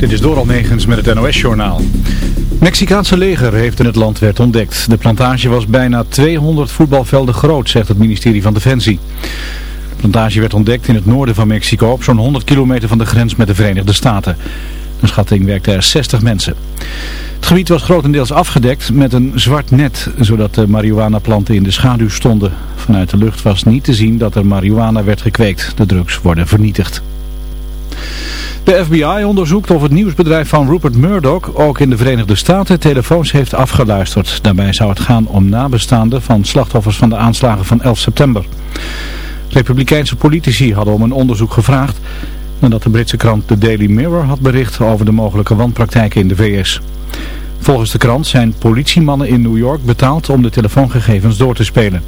Dit is Doral Negens met het NOS-journaal. Mexicaanse leger heeft in het land werd ontdekt. De plantage was bijna 200 voetbalvelden groot, zegt het ministerie van Defensie. De plantage werd ontdekt in het noorden van Mexico, op zo'n 100 kilometer van de grens met de Verenigde Staten. Een schatting werkte er 60 mensen. Het gebied was grotendeels afgedekt met een zwart net, zodat de marihuana-planten in de schaduw stonden. Vanuit de lucht was niet te zien dat er marihuana werd gekweekt. De drugs worden vernietigd. De FBI onderzoekt of het nieuwsbedrijf van Rupert Murdoch ook in de Verenigde Staten telefoons heeft afgeluisterd. Daarbij zou het gaan om nabestaanden van slachtoffers van de aanslagen van 11 september. Republikeinse politici hadden om een onderzoek gevraagd nadat de Britse krant The Daily Mirror had bericht over de mogelijke wanpraktijken in de VS. Volgens de krant zijn politiemannen in New York betaald om de telefoongegevens door te spelen.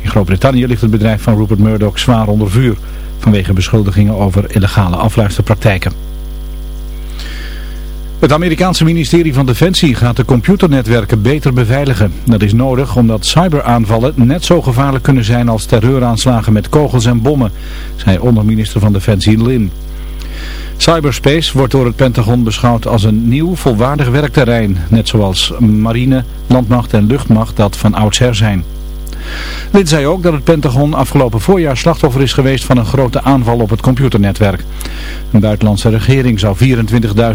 In Groot-Brittannië ligt het bedrijf van Rupert Murdoch zwaar onder vuur vanwege beschuldigingen over illegale afluisterpraktijken. Het Amerikaanse ministerie van Defensie gaat de computernetwerken beter beveiligen. Dat is nodig omdat cyberaanvallen net zo gevaarlijk kunnen zijn als terreuraanslagen met kogels en bommen, zei onderminister van Defensie Lin. Cyberspace wordt door het Pentagon beschouwd als een nieuw volwaardig werkterrein, net zoals marine, landmacht en luchtmacht dat van oudsher zijn. Lid zei ook dat het Pentagon afgelopen voorjaar slachtoffer is geweest van een grote aanval op het computernetwerk. Een buitenlandse regering zou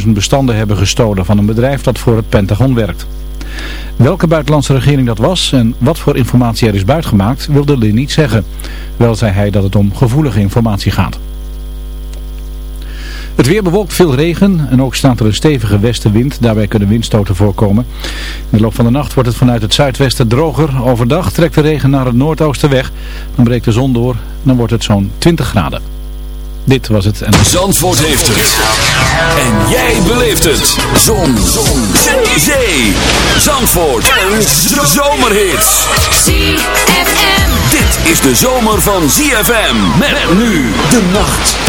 24.000 bestanden hebben gestolen van een bedrijf dat voor het Pentagon werkt. Welke buitenlandse regering dat was en wat voor informatie er is buitgemaakt wilde Lin niet zeggen. Wel zei hij dat het om gevoelige informatie gaat. Het weer bewolkt veel regen en ook staat er een stevige westenwind. Daarbij kunnen windstoten voorkomen. In de loop van de nacht wordt het vanuit het zuidwesten droger. Overdag trekt de regen naar het noordoosten weg. Dan breekt de zon door. Dan wordt het zo'n 20 graden. Dit was het. En... Zandvoort heeft het. En jij beleeft het. Zon. zon. Zee. Zandvoort. Een zomerhit. ZFM. Dit is de zomer van ZFM. Met nu de nacht.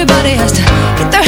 everybody has to get their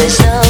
this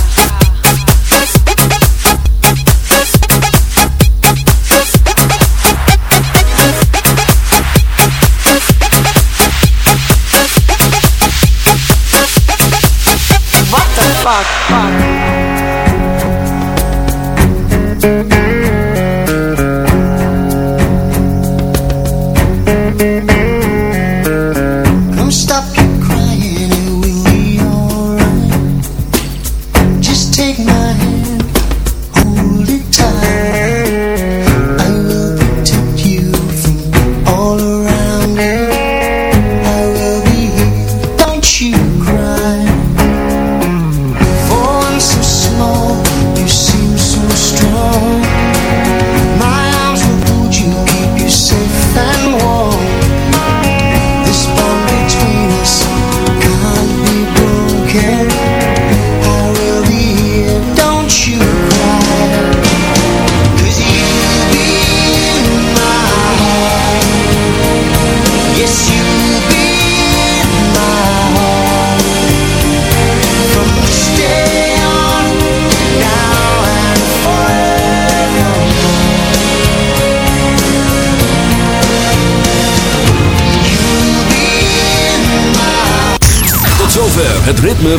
What the